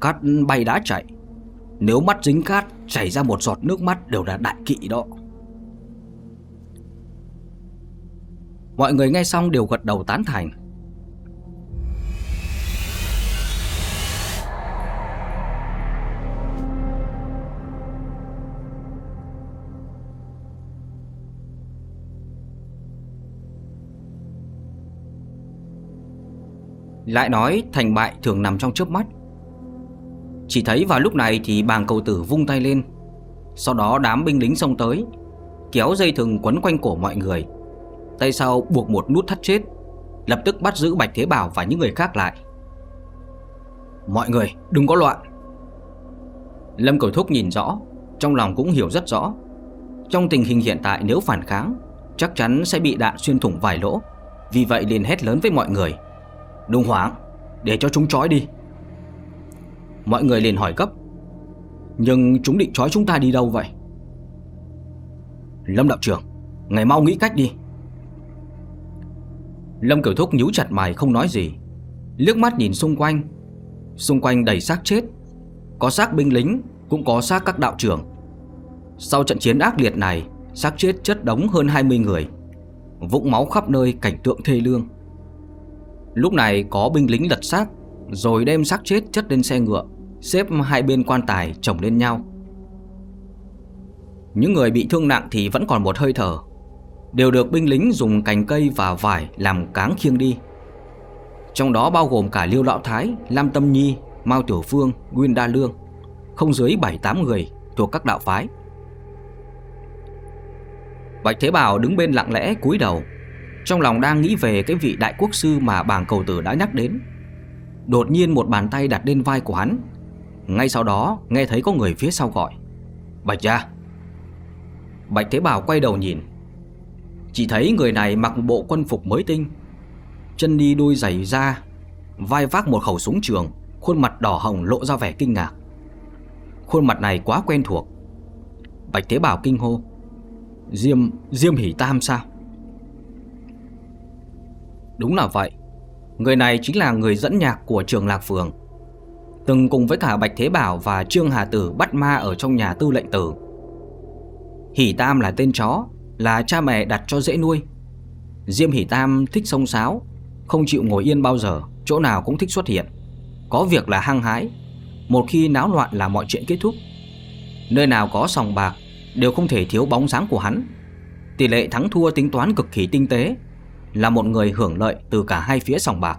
cát bay đá chạy. Nếu mắt dính cát, chảy ra một giọt nước mắt đều là đại kỵ đó. Mọi người nghe xong đều gật đầu tán thành Lại nói thành bại thường nằm trong chớp mắt. Chỉ thấy vào lúc này thì bàng cầu tử vung tay lên. Sau đó đám binh lính xông tới, Kéo dây thừng quấn quanh cổ mọi người. Tay sau buộc một nút thắt chết, Lập tức bắt giữ Bạch Thế Bảo và những người khác lại. Mọi người, đừng có loạn. Lâm Cầu Thúc nhìn rõ, Trong lòng cũng hiểu rất rõ. Trong tình hình hiện tại nếu phản kháng, Chắc chắn sẽ bị đạn xuyên thủng vài lỗ. Vì vậy liền hét lớn với mọi người. Đừng hoảng Để cho chúng trói đi. Mọi người liền hỏi gấp, Nhưng chúng định trói chúng ta đi đâu vậy? Lâm đạo trưởng Ngày mau nghĩ cách đi. Lâm Cửu Thúc nhíu chặt mày không nói gì, Liếc mắt nhìn xung quanh. Xung quanh đầy xác chết, Có xác binh lính, Cũng có xác các đạo trưởng. Sau trận chiến ác liệt này, xác chết chất đống hơn 20 người, Vũng máu khắp nơi, cảnh tượng thê lương. Lúc này có binh lính lật xác Rồi đem xác chết chất lên xe ngựa Xếp hai bên quan tài chồng lên nhau Những người bị thương nặng thì vẫn còn một hơi thở đều được binh lính dùng cành cây và vải làm cáng khiêng đi. Trong đó bao gồm cả Liêu Lão Thái, Lam Tâm Nhi, Mao Tiểu Phương, Nguyên Đa Lương, không dưới 7-8 người thuộc các đạo phái. Bạch Thế Bảo đứng bên lặng lẽ cúi đầu, trong lòng đang nghĩ về cái vị đại quốc sư mà bàng cầu tử đã nhắc đến. Đột nhiên một bàn tay đặt lên vai của hắn, ngay sau đó nghe thấy có người phía sau gọi. Bạch gia. Bạch Thế Bảo quay đầu nhìn, chỉ thấy người này mặc bộ quân phục mới tinh Chân đi đôi giày da Vai vác một khẩu súng trường Khuôn mặt đỏ hồng lộ ra vẻ kinh ngạc Khuôn mặt này quá quen thuộc Bạch Thế Bảo kinh hô Diêm, Diêm Hỷ Tam sao Đúng là vậy Người này chính là người dẫn nhạc của trường Lạc Phường Từng cùng với cả Bạch Thế Bảo và Trương Hà Tử bắt ma ở trong nhà tư lệnh tử Hỷ Tam là tên chó là cha mẹ đặt cho dễ nuôi. Diêm Hỷ Tam thích sông sáo, không chịu ngồi yên bao giờ, chỗ nào cũng thích xuất hiện. Có việc là hăng hái, một khi náo loạn là mọi chuyện kết thúc. Nơi nào có sòng bạc đều không thể thiếu bóng dáng của hắn. Tỷ lệ thắng thua tính toán cực kỳ tinh tế, là một người hưởng lợi từ cả hai phía sòng bạc.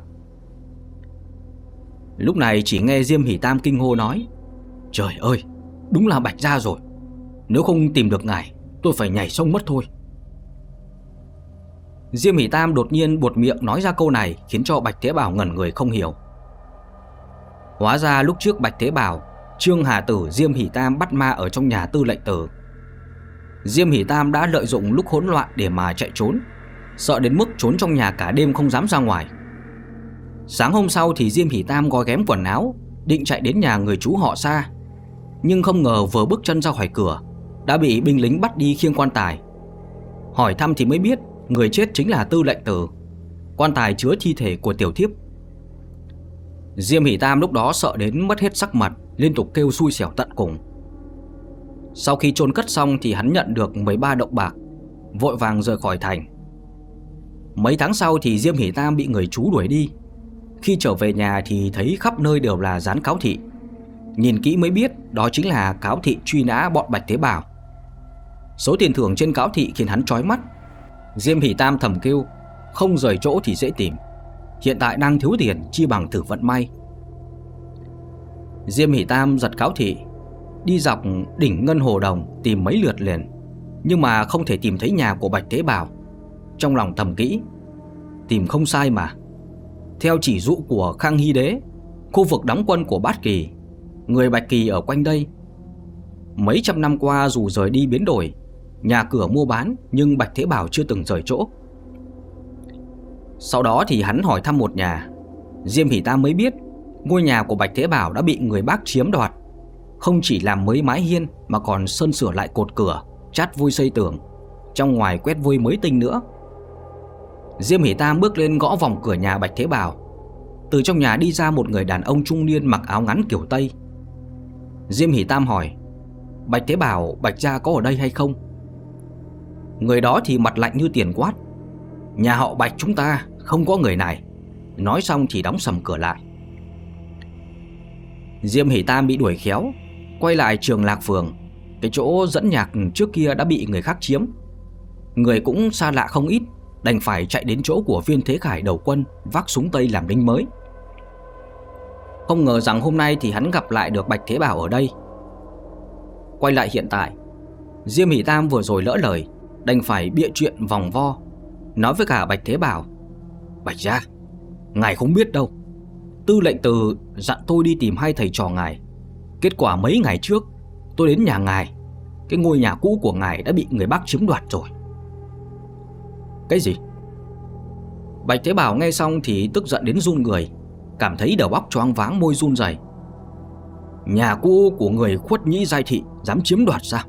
Lúc này chỉ nghe Diêm Hỷ Tam kinh hô nói Trời ơi, đúng là Bạch ra rồi. Nếu không tìm được ngài Tôi phải nhảy sông mất thôi. Diêm Hỷ Tam đột nhiên buột miệng nói ra câu này Khiến cho Bạch Thế Bảo ngẩn người không hiểu. Hóa ra lúc trước Bạch Thế Bảo Trương Hà Tử Diêm Hỷ Tam bắt ma ở trong nhà tư lệnh tử. Diêm Hỷ Tam đã lợi dụng lúc hỗn loạn để mà chạy trốn. Sợ đến mức trốn trong nhà cả đêm không dám ra ngoài. Sáng hôm sau thì Diêm Hỷ Tam gói ghém quần áo, Định chạy đến nhà người chú họ xa Nhưng không ngờ vừa bước chân ra khỏi cửa, Đã bị binh lính bắt đi khiêng quan tài. Hỏi thăm thì mới biết Người chết chính là tư lệnh tử, Quan tài chứa thi thể của tiểu thiếp. Diêm Hỷ Tam lúc đó sợ đến mất hết sắc mặt, Liên tục kêu xui xẻo tận cùng. Sau khi chôn cất xong thì hắn nhận được 13 động bạc, Vội vàng rời khỏi thành. Mấy tháng sau thì Diêm Hỷ Tam bị người chú đuổi đi. Khi trở về nhà thì thấy khắp nơi đều là dán cáo thị. Nhìn kỹ mới biết đó chính là cáo thị truy nã bọn Bạch Thế Bảo Số tiền thưởng trên cáo thị khiến hắn trói mắt. Diêm Hỷ Tam thầm kêu, Không rời chỗ thì dễ tìm. Hiện tại đang thiếu tiền, chi bằng thử vận may. Diêm Hỷ Tam giật cáo thị, Đi dọc đỉnh Ngân Hồ Đồng tìm mấy lượt liền, Nhưng mà không thể tìm thấy nhà của Bạch Thế Bảo trong lòng thầm kỹ Tìm không sai mà. Theo chỉ dụ của Khang Hy Đế, Khu vực đóng quân của Bát Kỳ, Người Bạch Kỳ ở quanh đây. Mấy trăm năm qua dù rời đi biến đổi, Nhà cửa mua bán Nhưng Bạch Thế Bảo chưa từng rời chỗ. Sau đó thì hắn hỏi thăm một nhà. Diêm Hỷ ta mới biết, Ngôi nhà của Bạch Thế Bảo đã bị người bác chiếm đoạt. Không chỉ làm mới mái hiên Mà còn sơn sửa lại cột cửa, Chát vui xây tường, Trong ngoài quét vôi mới tinh nữa. Diêm Hỷ Tam bước lên gõ vòng cửa nhà Bạch Thế Bảo. Từ trong nhà đi ra một người đàn ông trung niên mặc áo ngắn kiểu Tây. Diêm Hỷ Tam hỏi, Bạch Thế Bảo, Bạch Gia có ở đây hay không? Người đó thì mặt lạnh như tiền quát, Nhà họ Bạch chúng ta không có người này. Nói xong thì đóng sầm cửa lại. Diêm Hỷ Tam bị đuổi khéo, Quay lại trường Lạc Phường. Cái chỗ dẫn nhạc trước kia đã bị người khác chiếm. Người cũng xa lạ không ít. Đành phải chạy đến chỗ của viên thế khải đầu quân, Vác súng Tây làm lính mới. Không ngờ rằng hôm nay thì hắn gặp lại được Bạch Thế Bảo ở đây. Quay lại hiện tại, Diêm Hỷ Tam vừa rồi lỡ lời, Đành phải bịa chuyện vòng vo, Nói với cả Bạch Thế Bảo, Bạch gia, Ngài không biết đâu, Tư lệnh từ dặn tôi đi tìm hai thầy trò ngài. Kết quả mấy ngày trước, Tôi đến nhà ngài, Cái ngôi nhà cũ của ngài đã bị người bác chiếm đoạt rồi. Cái gì? Bạch Thế Bảo nghe xong thì tức giận đến run người, Cảm thấy đầu óc choáng váng, môi run rẩy. Nhà cũ của người khuất nhĩ giai thị Dám chiếm đoạt sao?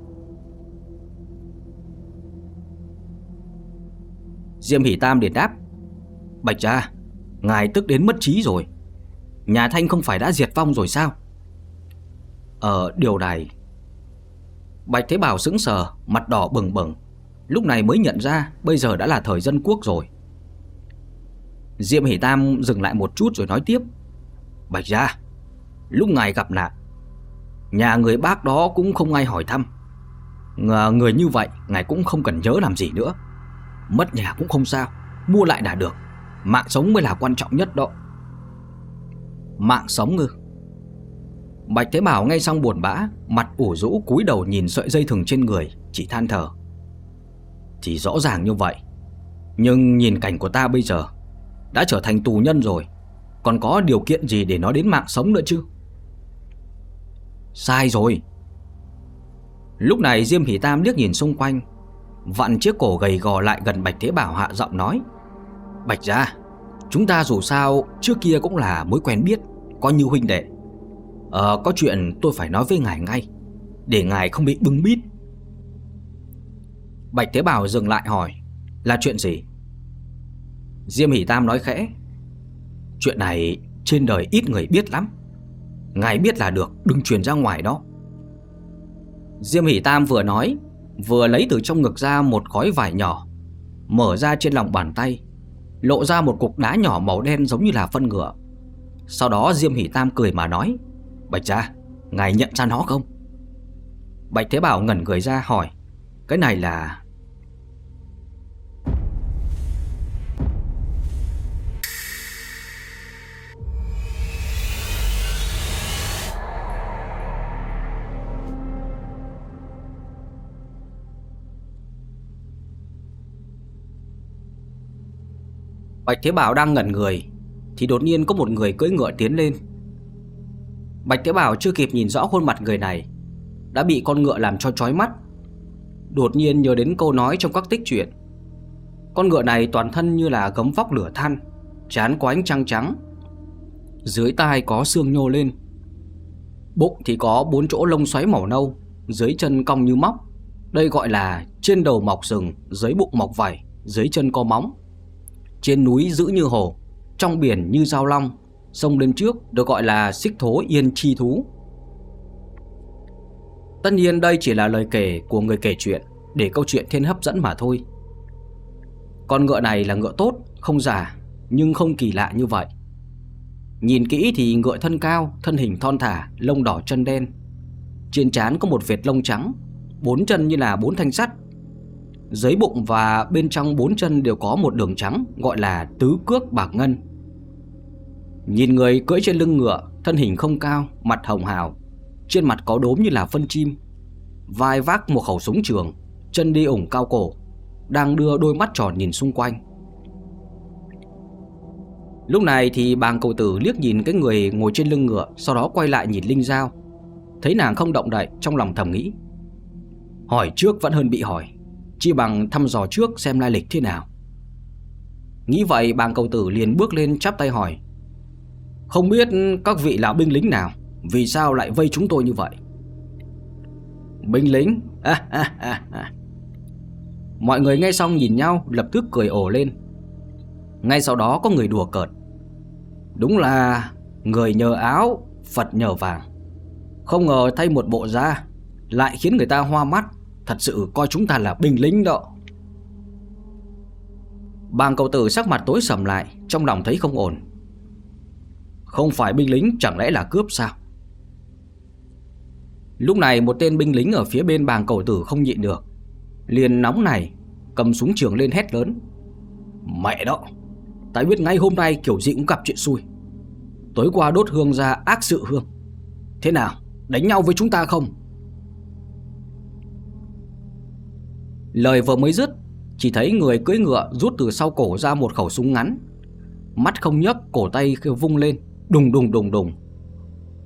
Diêm Hỷ Tam liền đáp, Bạch cha Ngài tức đến mất trí rồi. Nhà Thanh không phải đã diệt vong rồi sao? Ờ điều này. Bạch Thế Bảo sững sờ, Mặt đỏ bừng bừng. Lúc này mới nhận ra Bây giờ đã là thời dân quốc rồi. Diệm Hỷ Tam dừng lại một chút rồi nói tiếp. Bạch gia, Lúc ngài gặp nạn, Nhà người bác đó cũng không ai hỏi thăm. Người như vậy, Ngài cũng không cần nhớ làm gì nữa. Mất nhà cũng không sao, Mua lại đã được. Mạng sống mới là quan trọng nhất đó. Mạng sống ngư Bạch Thế Bảo ngay xong buồn bã, Mặt ủ rũ cúi đầu nhìn sợi dây thừng trên người, Chỉ than thở. Chỉ rõ ràng như vậy. Nhưng nhìn cảnh của ta bây giờ, Đã trở thành tù nhân rồi, Còn có điều kiện gì để nói đến mạng sống nữa chứ? Sai rồi. Lúc này Diêm Hỷ Tam liếc nhìn xung quanh, Vặn chiếc cổ gầy gò lại gần Bạch Thế Bảo hạ giọng nói, Bạch ra Chúng ta dù sao trước kia cũng là mối quen biết Coi như huynh đệ. Ờ có chuyện tôi phải nói với ngài ngay, Để ngài không bị bưng bít. Bạch Thế Bảo dừng lại hỏi, Là chuyện gì? Diêm Hỷ Tam nói khẽ, Chuyện này trên đời ít người biết lắm. Ngài biết là được, Đừng truyền ra ngoài đó. Diêm Hỷ Tam vừa nói, Vừa lấy từ trong ngực ra một khói vải nhỏ, Mở ra trên lòng bàn tay, Lộ ra một cục đá nhỏ màu đen giống như là phân ngựa. Sau đó Diêm Hỷ Tam cười mà nói, Bạch ra Ngài nhận ra nó không? Bạch Thế Bảo ngẩn người ra hỏi, Cái này là Bạch Thế Bảo đang ngẩn người Thì đột nhiên có một người cưỡi ngựa tiến lên. Bạch Thế Bảo chưa kịp nhìn rõ khuôn mặt người này Đã bị con ngựa làm cho chói mắt. Đột nhiên nhớ đến câu nói trong các tích truyện Con ngựa này toàn thân như là gấm vóc lửa than Chán có ánh trăng trắng Dưới tai có xương nhô lên Bụng thì có bốn chỗ lông xoáy màu nâu Dưới chân cong như móc. Đây gọi là trên đầu mọc rừng, Dưới bụng mọc vảy Dưới chân có móng. Trên núi giữ như hồ Trong biển như giao long Sông lên trước được gọi là xích thố yên chi thú. Tất nhiên đây chỉ là lời kể của người kể chuyện Để câu chuyện thêm hấp dẫn mà thôi. Con ngựa này là ngựa tốt, không già Nhưng không kỳ lạ như vậy. Nhìn kỹ thì ngựa thân cao, thân hình thon thả, lông đỏ chân đen. Trên trán có một vệt lông trắng Bốn chân như là bốn thanh sắt. Dưới bụng và bên trong bốn chân đều có một đường trắng Gọi là tứ cước bạc ngân. Nhìn người cưỡi trên lưng ngựa Thân hình không cao, mặt hồng hào Trên mặt có đốm như là phân chim Vai vác một khẩu súng trường Chân đi ủng cao cổ Đang đưa đôi mắt tròn nhìn xung quanh. Lúc này thì bàng cầu tử liếc nhìn cái người ngồi trên lưng ngựa Sau đó quay lại nhìn Linh Giao. Thấy nàng không động đậy trong lòng thầm nghĩ. Hỏi trước vẫn hơn bị hỏi. Chi bằng thăm dò trước xem lai lịch thế nào. Nghĩ vậy, bàng cầu tử liền bước lên chắp tay hỏi, Không biết các vị là binh lính nào? Vì sao lại vây chúng tôi như vậy? Binh lính. Mọi người nghe xong nhìn nhau, lập tức cười ổ lên. Ngay sau đó có người đùa cợt, Đúng là người nhờ áo, Phật nhờ vàng. Không ngờ thay một bộ da, Lại khiến người ta hoa mắt. Thật sự coi chúng ta là binh lính đó. Bàng cầu tử sắc mặt tối sầm lại, Trong lòng thấy không ổn. Không phải binh lính chẳng lẽ là cướp sao? Lúc này một tên binh lính ở phía bên bàng cầu tử không nhịn được. Liền nóng này Cầm súng trường lên hét lớn. Mẹ đó Tại biết ngay hôm nay kiểu gì cũng gặp chuyện xui. Tối qua đốt hương ra ác sự hương. Thế nào, đánh nhau với chúng ta không? Lời vừa mới dứt, Chỉ thấy người cưỡi ngựa rút từ sau cổ ra một khẩu súng ngắn. Mắt không nhấc, cổ tay vung lên, Đùng đùng đùng đùng.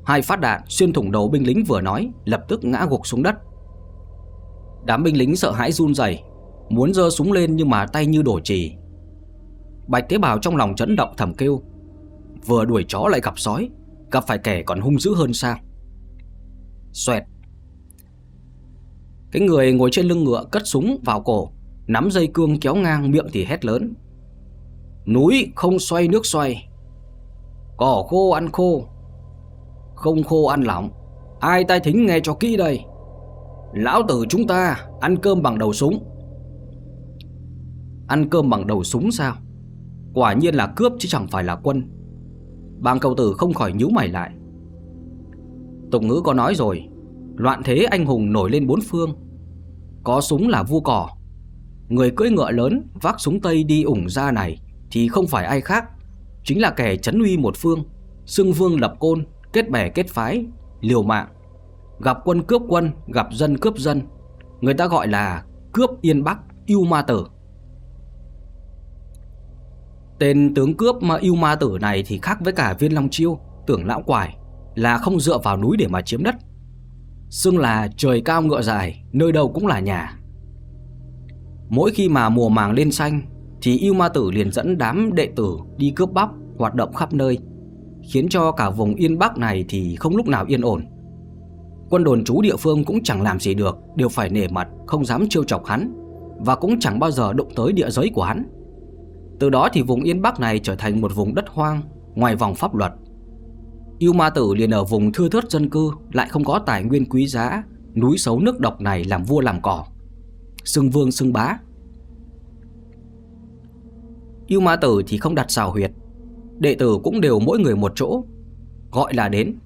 Hai phát đạn xuyên thủng đầu binh lính vừa nói, Lập tức ngã gục xuống đất. Đám binh lính sợ hãi run rẩy, Muốn giơ súng lên nhưng mà tay như đổ trì Bạch tế bào trong lòng chấn động thầm kêu, Vừa đuổi chó lại gặp sói, Gặp phải kẻ còn hung dữ hơn sao. Xoẹt. Cái người ngồi trên lưng ngựa cất súng vào cổ, Nắm dây cương kéo ngang miệng thì hét lớn. Núi không xoay nước xoay, Cỏ khô ăn khô, Không khô ăn lỏng. Ai tai thính nghe cho kỹ đây? Lão tử chúng ta ăn cơm bằng đầu súng. Ăn cơm bằng đầu súng sao? Quả nhiên là cướp chứ chẳng phải là quân. Bàng cầu tử không khỏi nhíu mày lại. Tục ngữ có nói rồi Loạn thế anh hùng nổi lên bốn phương. Có súng là vua cỏ. Người cưỡi ngựa lớn Vác súng tây đi ủng ra này Thì không phải ai khác, Chính là kẻ chấn uy một phương, Xưng vương lập côn, Kết bè kết phái, Liều mạng. Gặp quân cướp quân, Gặp dân cướp dân. Người ta gọi là cướp yên bắc, yêu ma tử. Tên tướng cướp mà yêu ma tử này thì khác với cả viên long chiêu, Tưởng lão quải Là không dựa vào núi để mà chiếm đất. Xưng là trời cao ngựa dài, Nơi đâu cũng là nhà. Mỗi khi mà mùa màng lên xanh, Thì yêu ma tử liền dẫn đám đệ tử Đi cướp bóc, hoạt động khắp nơi, Khiến cho cả vùng Yên Bắc này Thì không lúc nào yên ổn. Quân đồn trú địa phương cũng chẳng làm gì được, Đều phải nể mặt, không dám trêu chọc hắn, Và cũng chẳng bao giờ động tới địa giới của hắn. Từ đó thì vùng Yên Bắc này trở thành một vùng đất hoang, ngoài vòng pháp luật. Yêu Ma Tử liền ở vùng thưa thớt dân cư lại không có tài nguyên quý giá, núi xấu nước độc này làm vua làm cỏ. Xưng vương xưng bá. Yêu Ma Tử thì không đặt xào huyệt, đệ tử cũng đều mỗi người một chỗ, gọi là đến.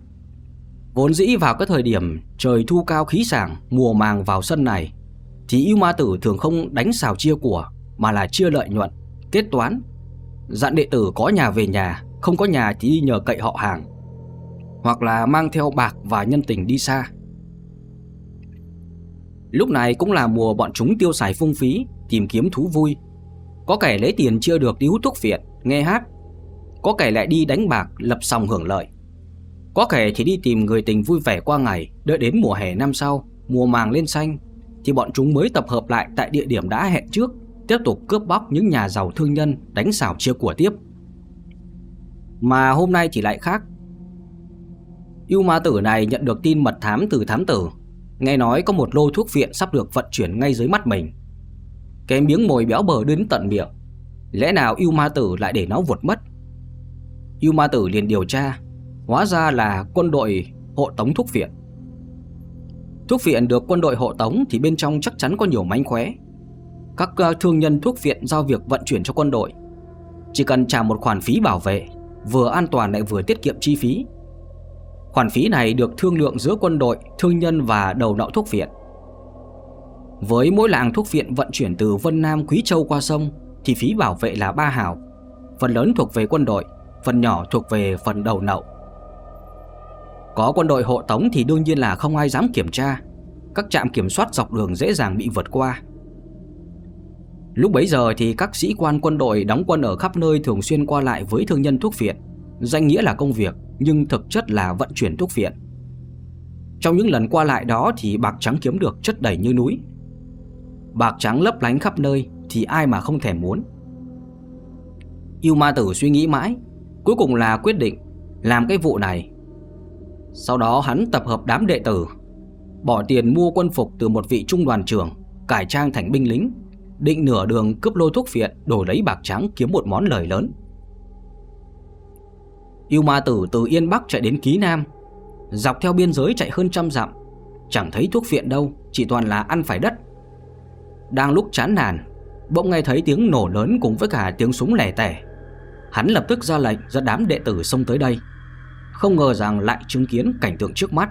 Vốn dĩ vào cái thời điểm trời thu cao khí sảng, mùa màng vào sân này, thì yêu ma tử thường không đánh xào chia của mà là chia lợi nhuận kết toán Dặn đệ tử có nhà về nhà Không có nhà thì nhờ cậy họ hàng hoặc là mang theo bạc và nhân tình đi xa Lúc này cũng là mùa bọn chúng tiêu xài phung phí Tìm kiếm thú vui Có kẻ lấy tiền chưa được đi hút thuốc phiện nghe hát, có kẻ lại đi đánh bạc lập sòng hưởng lợi. Có kẻ thì đi tìm người tình vui vẻ qua ngày, đợi đến mùa hè năm sau, mùa màng lên xanh, thì bọn chúng mới tập hợp lại tại địa điểm đã hẹn trước, tiếp tục cướp bóc những nhà giàu thương nhân đánh xảo chia của tiếp. Mà hôm nay thì lại khác. Yêu ma tử này nhận được tin mật thám từ thám tử, nghe nói có một lô thuốc viện sắp được vận chuyển ngay dưới mắt mình. Cái miếng mồi béo bờ đến tận miệng, lẽ nào yêu ma tử lại để nó vụt mất? Yêu ma tử liền điều tra, hóa ra là quân đội hộ tống thuốc viện. Thuốc viện được quân đội hộ tống thì bên trong chắc chắn có nhiều mánh khóe. Các ờ, thương nhân thuốc viện giao việc vận chuyển cho quân đội. Chỉ cần trả một khoản phí bảo vệ, vừa an toàn lại vừa tiết kiệm chi phí. Khoản phí này được thương lượng giữa quân đội, thương nhân và đầu nậu thuốc viện. Với mỗi làng thuốc viện vận chuyển từ Vân Nam Quý Châu qua sông thì phí bảo vệ là ba hào, phần lớn thuộc về quân đội, phần nhỏ thuộc về phần đầu nậu. Có quân đội hộ tống thì đương nhiên là không ai dám kiểm tra, các trạm kiểm soát dọc đường dễ dàng bị vượt qua. Lúc bấy giờ thì các sĩ quan quân đội đóng quân ở khắp nơi thường xuyên qua lại với thương nhân thuốc viện, danh nghĩa là công việc nhưng thực chất là vận chuyển thuốc viện. Trong những lần qua lại đó thì bạc trắng kiếm được chất đầy như núi. Bạc trắng lấp lánh khắp nơi thì ai mà không thèm muốn. Yêu ma tử suy nghĩ mãi, cuối cùng là quyết định làm cái vụ này. Sau đó hắn tập hợp đám đệ tử, bỏ tiền mua quân phục từ một vị trung đoàn trưởng, cải trang thành binh lính định nửa đường cướp lôi thuốc viện đổi lấy bạc trắng kiếm một món lời lớn. Yêu ma tử từ Yên Bắc chạy đến Ký Nam, dọc theo biên giới chạy hơn trăm dặm, chẳng thấy thuốc viện đâu, chỉ toàn là ăn phải đất. Đang lúc chán nản, bỗng nghe thấy tiếng nổ lớn cùng với cả tiếng súng lẻ tẻ. Hắn lập tức ra lệnh dẫn đám đệ tử xông tới đây. Không ngờ rằng lại chứng kiến cảnh tượng trước mắt.